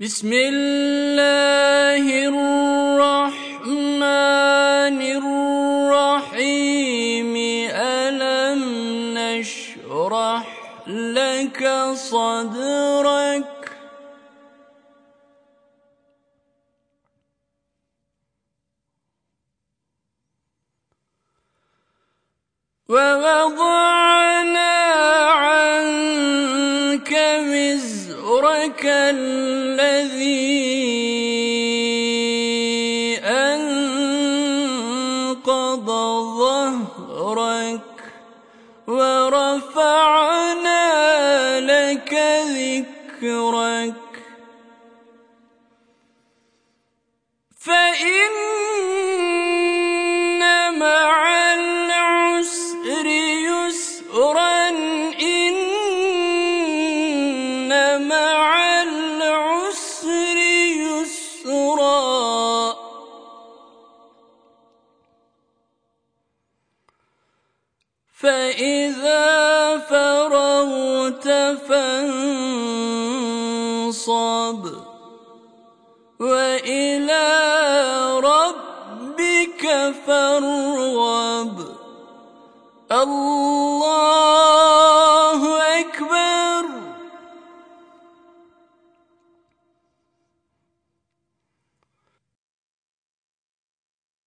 بسم الله الرحمن الرحيم. ألم نشرح لك صدرك؟ ووضعنا وزرك الذي أنقض ظهرك ورفعنا لك ذكرك. فإن فإذا فرغت فانصب وإلى ربك فارغب. الله